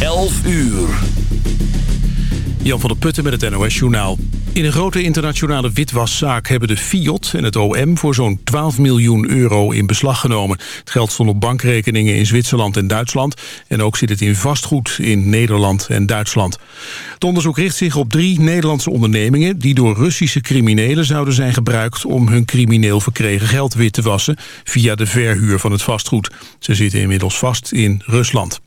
11 uur. Jan van der Putten met het NOS-journaal. In een grote internationale witwaszaak hebben de Fiat en het OM... voor zo'n 12 miljoen euro in beslag genomen. Het geld stond op bankrekeningen in Zwitserland en Duitsland... en ook zit het in vastgoed in Nederland en Duitsland. Het onderzoek richt zich op drie Nederlandse ondernemingen... die door Russische criminelen zouden zijn gebruikt... om hun crimineel verkregen geld wit te wassen... via de verhuur van het vastgoed. Ze zitten inmiddels vast in Rusland.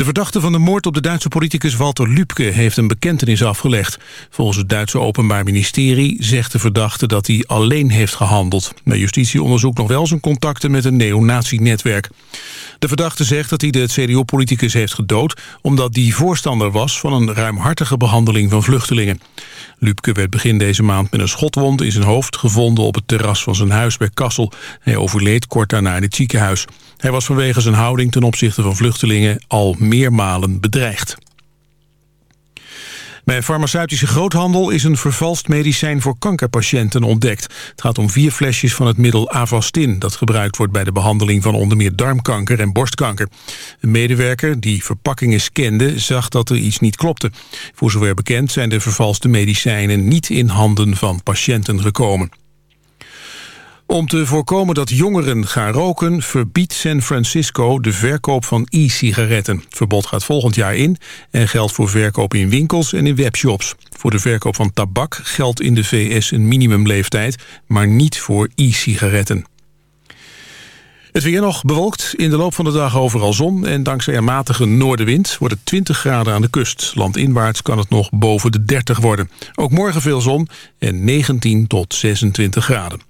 De verdachte van de moord op de Duitse politicus Walter Lübke heeft een bekentenis afgelegd. Volgens het Duitse Openbaar Ministerie zegt de verdachte dat hij alleen heeft gehandeld. Maar justitie onderzoekt nog wel zijn contacten met een neonazi-netwerk. De verdachte zegt dat hij de CDU-politicus heeft gedood... omdat die voorstander was van een ruimhartige behandeling van vluchtelingen. Lübke werd begin deze maand met een schotwond in zijn hoofd gevonden... op het terras van zijn huis bij Kassel. Hij overleed kort daarna in het ziekenhuis. Hij was vanwege zijn houding ten opzichte van vluchtelingen... al meermalen bedreigd. Bij farmaceutische groothandel is een vervalst medicijn voor kankerpatiënten ontdekt. Het gaat om vier flesjes van het middel Avastin... dat gebruikt wordt bij de behandeling van onder meer darmkanker en borstkanker. Een medewerker die verpakkingen scande zag dat er iets niet klopte. Voor zover bekend zijn de vervalste medicijnen niet in handen van patiënten gekomen. Om te voorkomen dat jongeren gaan roken... verbiedt San Francisco de verkoop van e-sigaretten. Het verbod gaat volgend jaar in en geldt voor verkoop in winkels en in webshops. Voor de verkoop van tabak geldt in de VS een minimumleeftijd... maar niet voor e-sigaretten. Het weer nog bewolkt, in de loop van de dag overal zon... en dankzij een matige noordenwind wordt het 20 graden aan de kust. Landinwaarts kan het nog boven de 30 worden. Ook morgen veel zon en 19 tot 26 graden.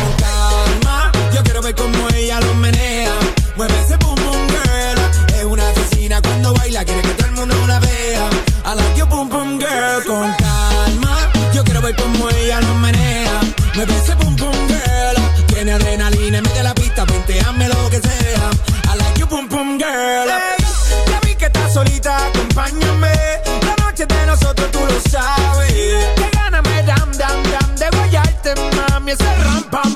Cómo ella lo menea. Mueve ese boom boom girl. Tiene adrenalina y mete la pista, venteame lo que sea. I like your boom boom girl. Hey, ya vi que estás solita, acompáñame. La noche de nosotros, tú lo sabes. Que gana me dam dam dam de guayarte, mami. Ese ram pam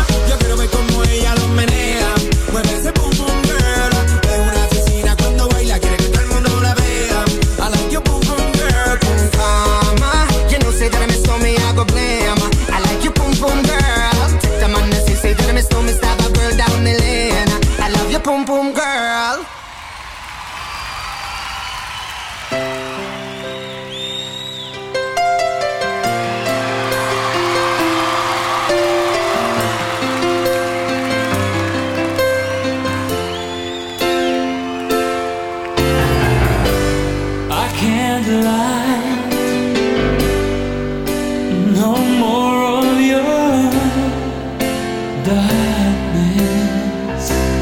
sadness.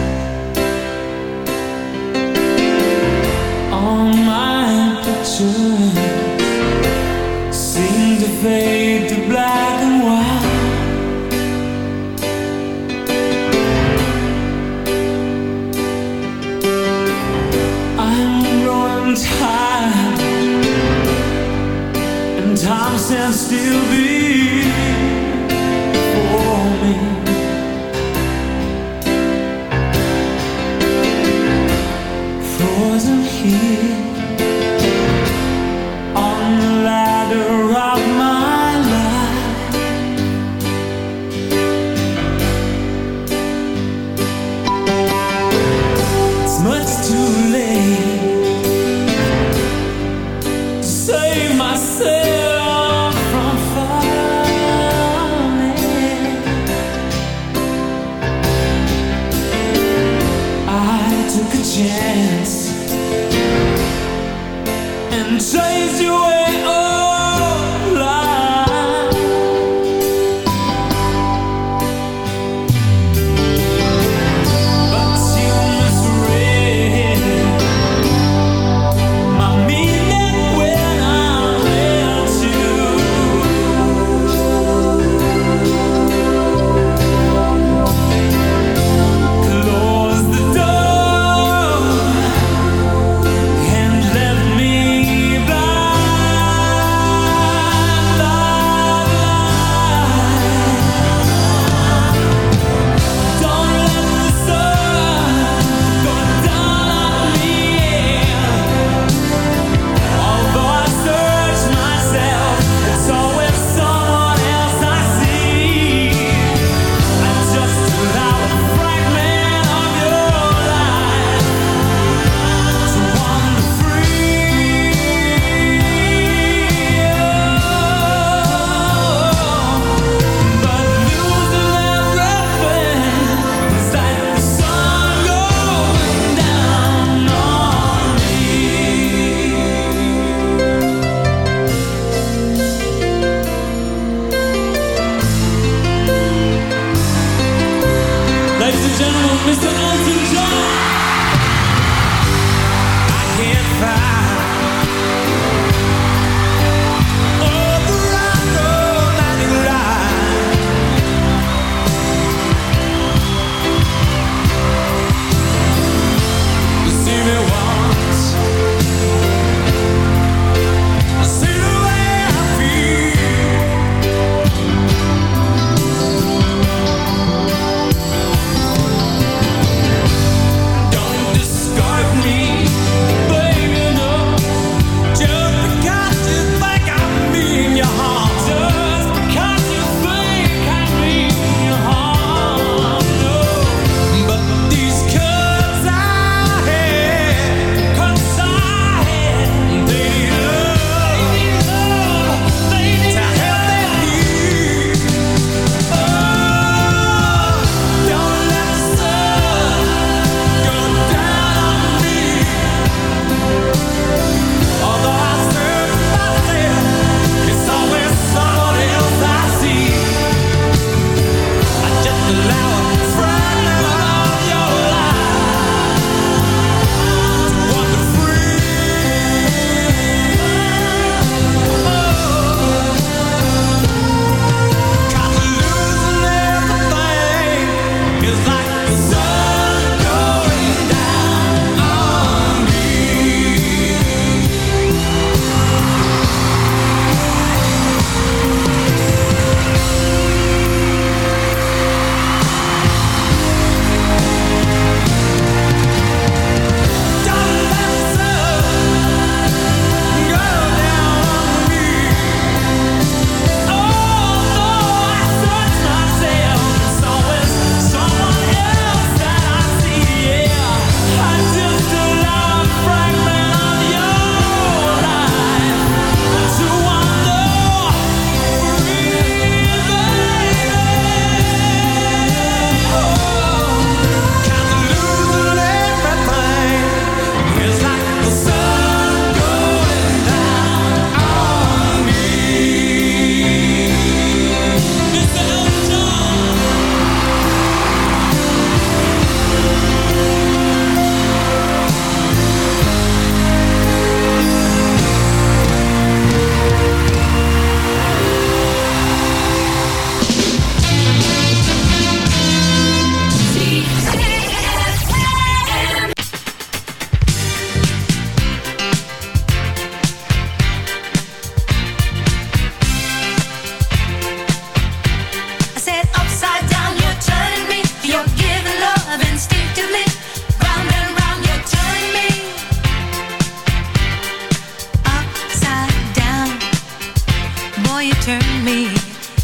turn me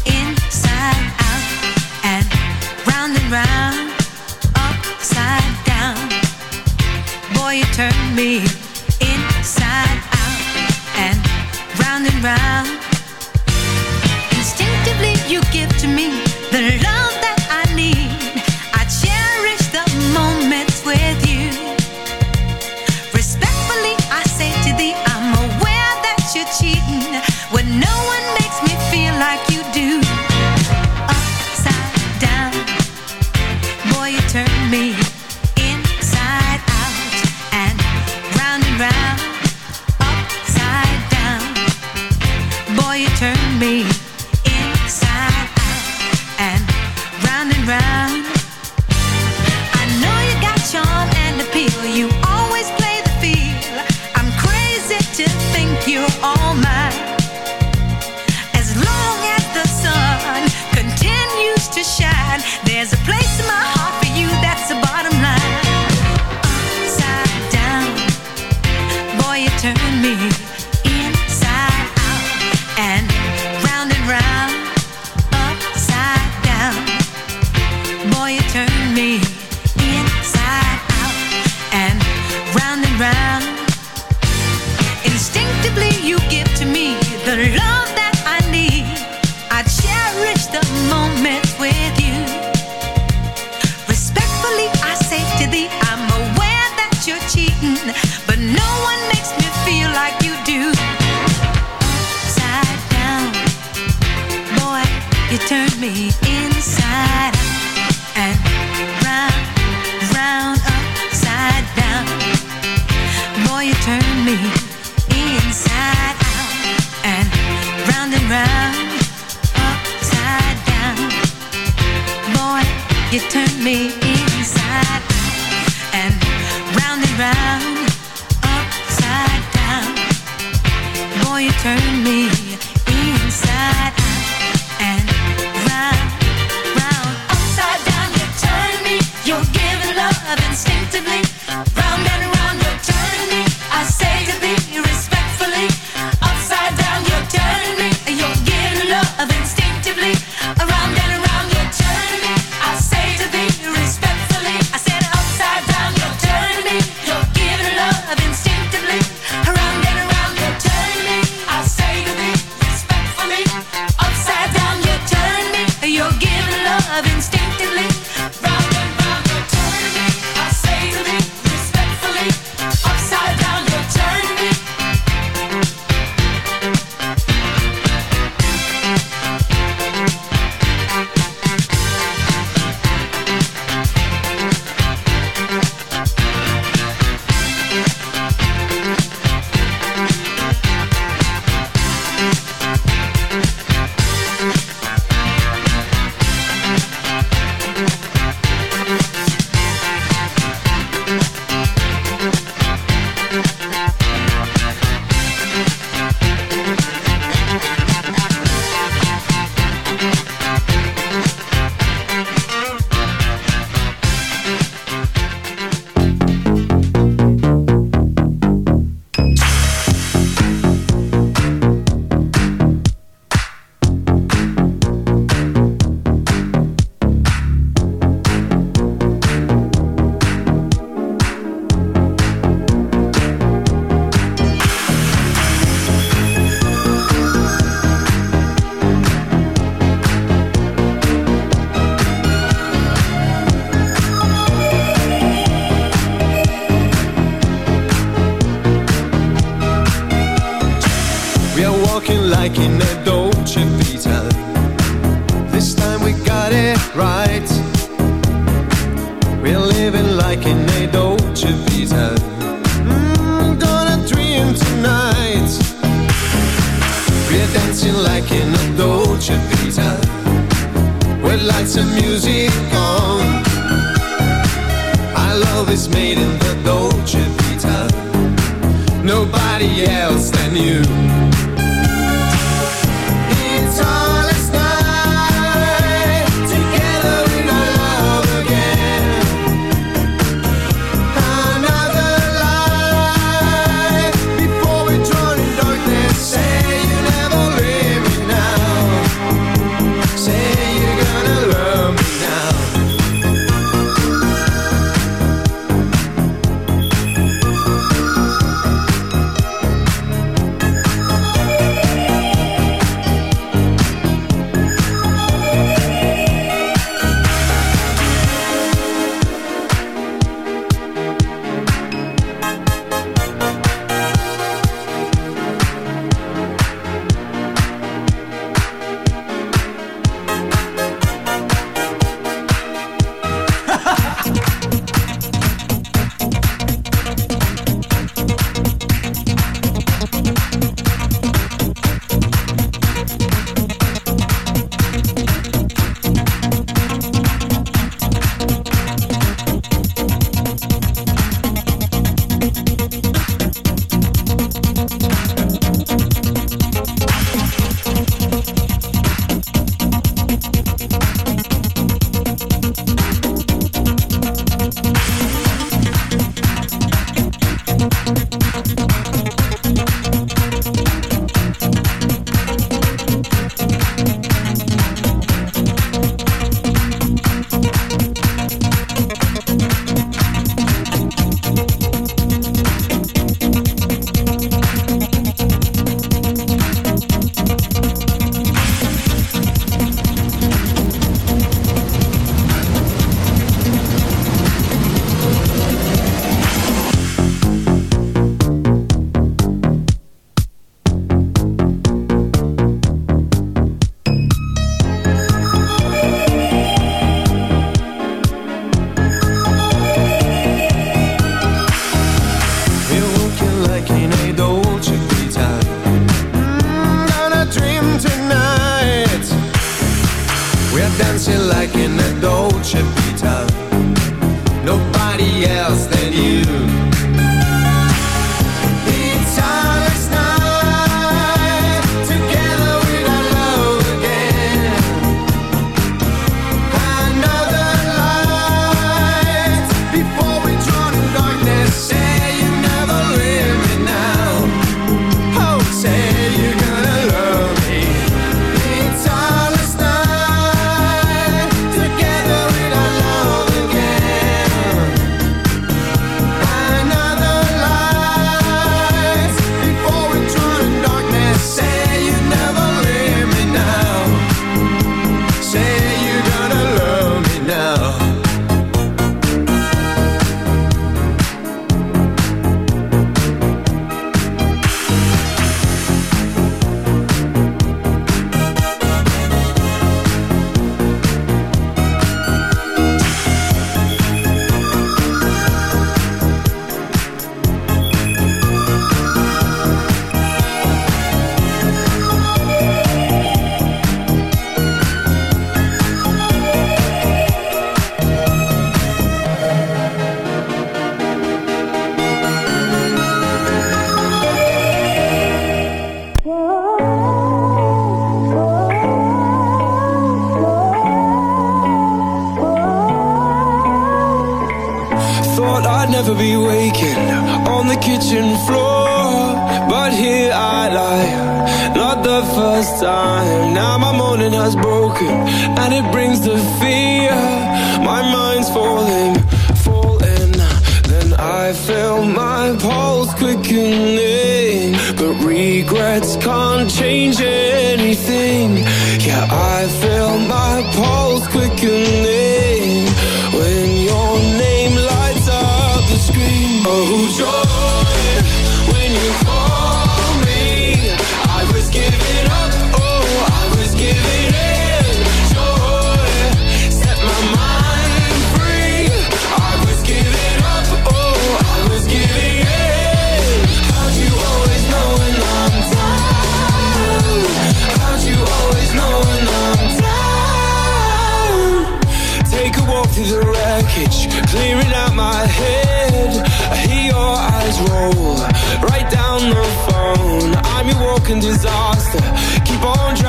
inside out and round and round, upside down. Boy, you turn me inside out and round and round.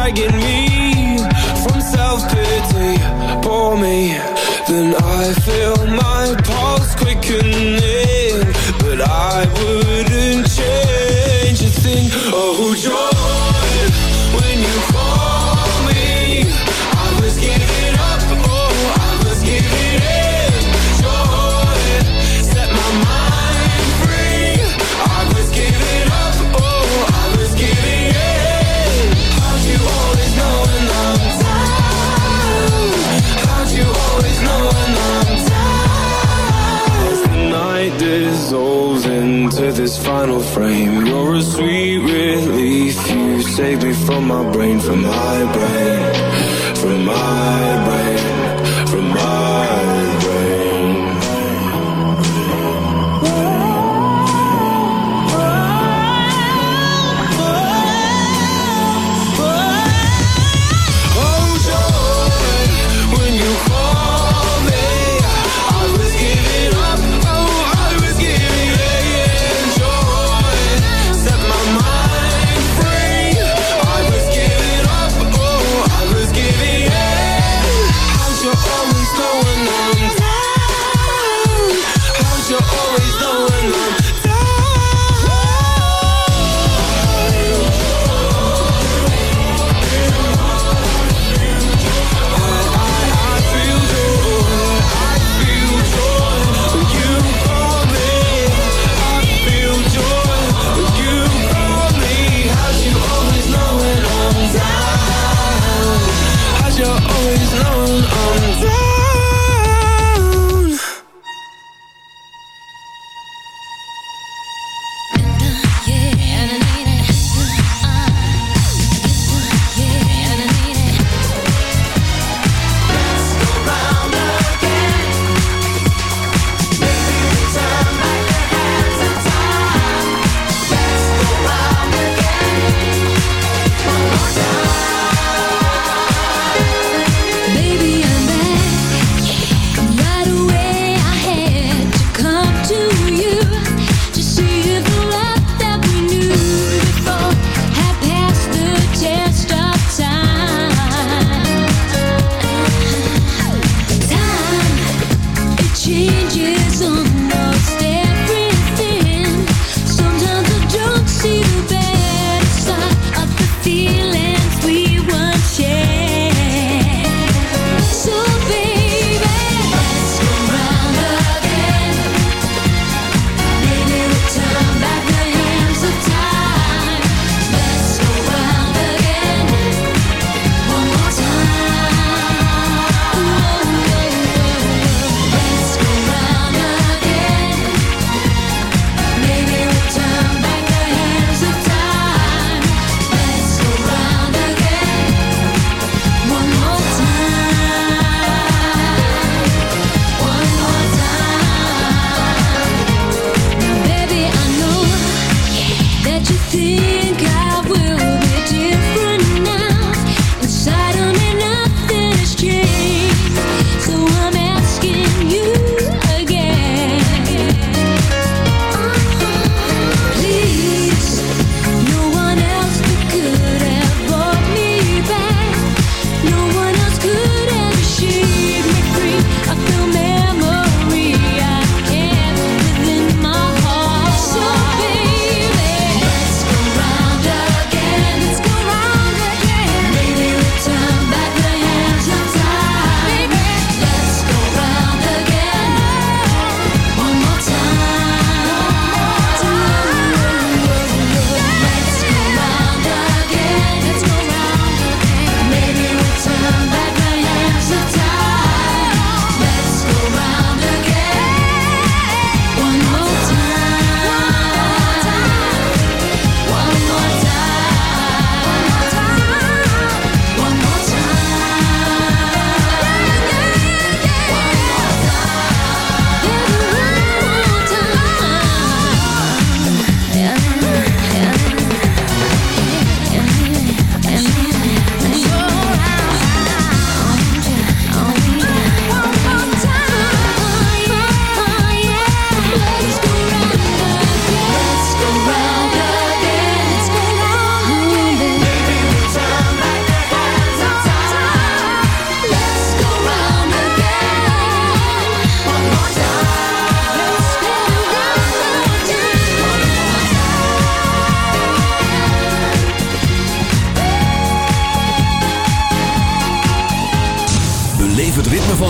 Dragging me from on.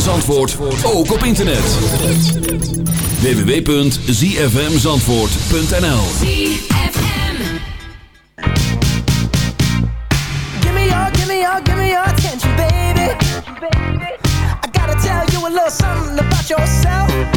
van Zandvoort ook op internet. www.zfmzandvoort.nl Give me your, give me your, give me your attention baby. I gotta tell you a little something about yourself.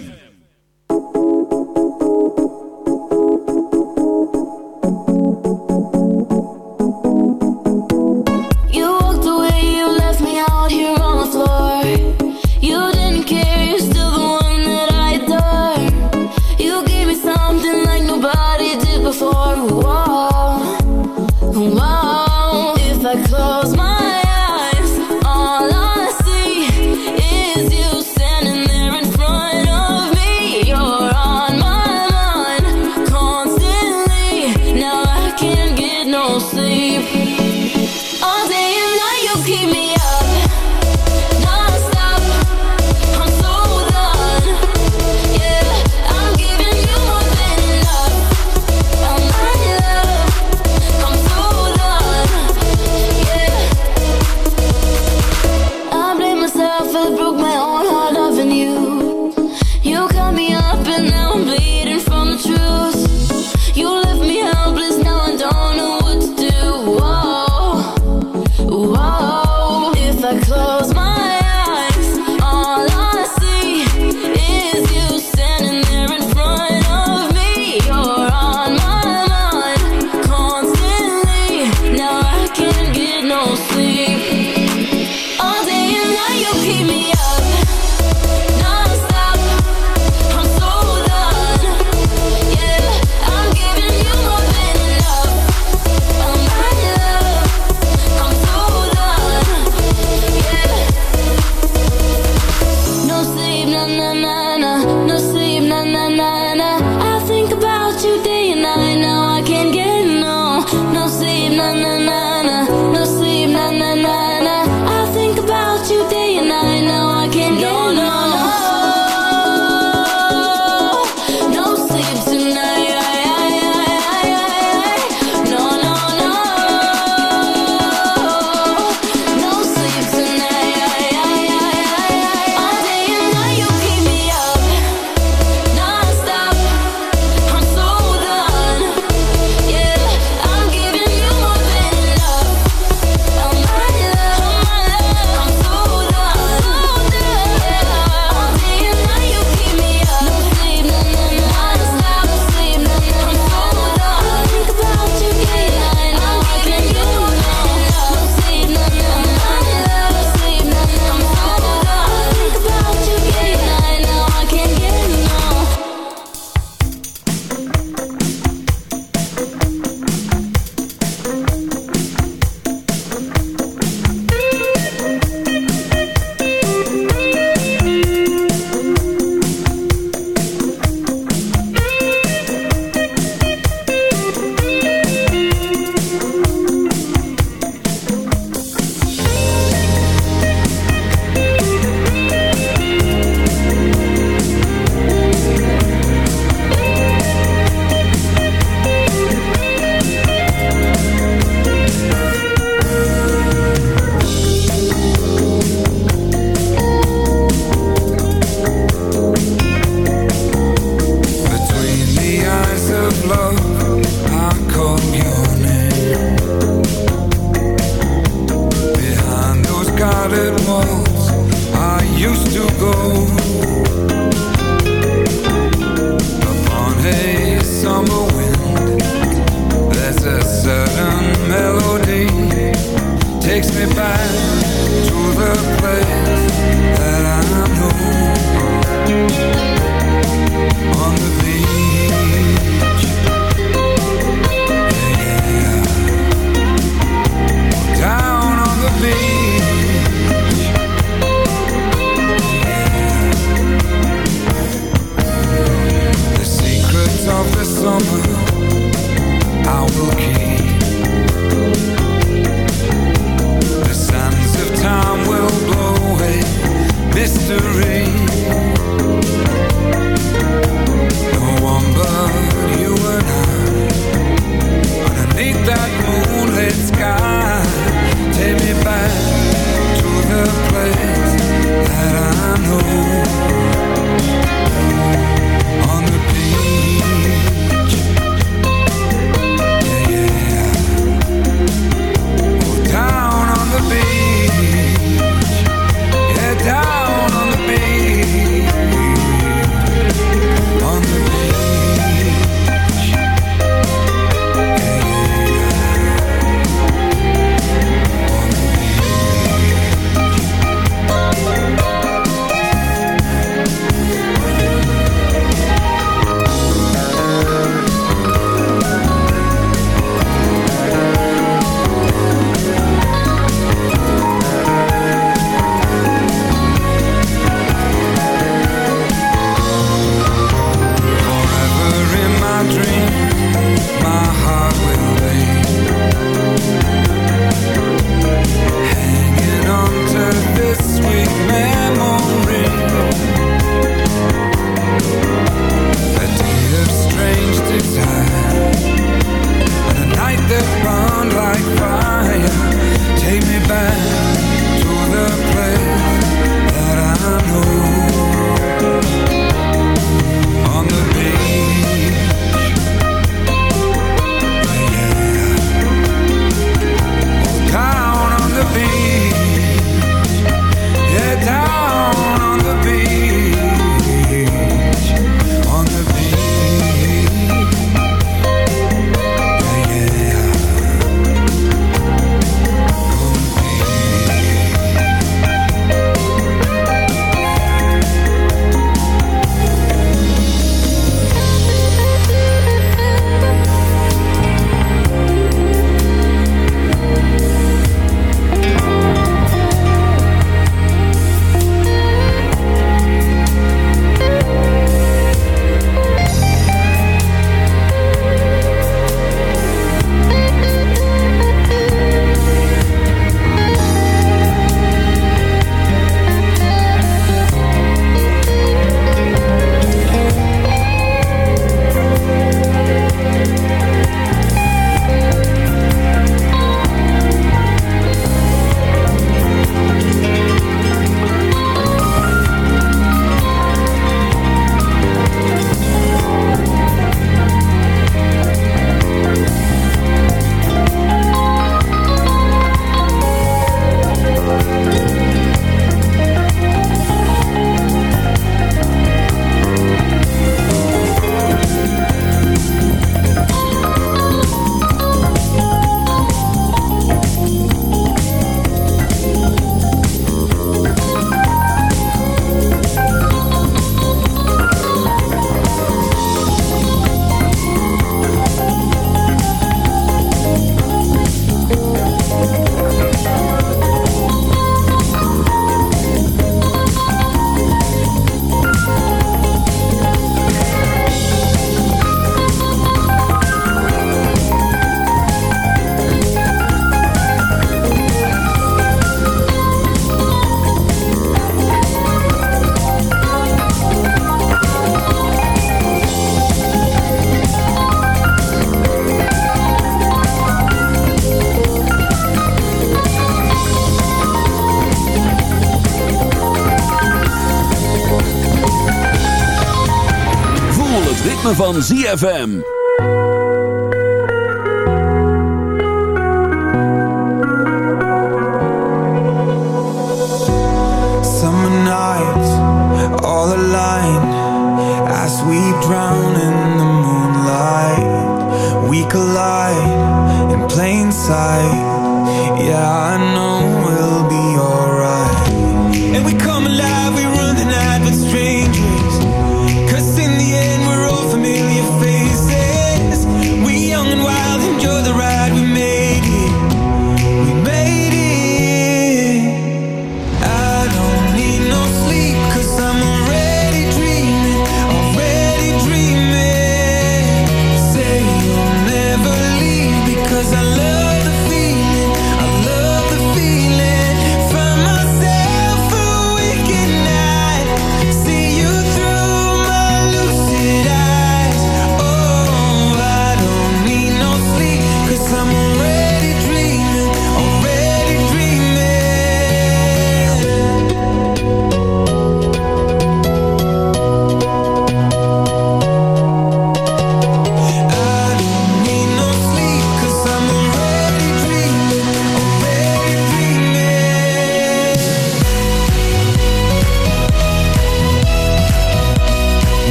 Van ZFM.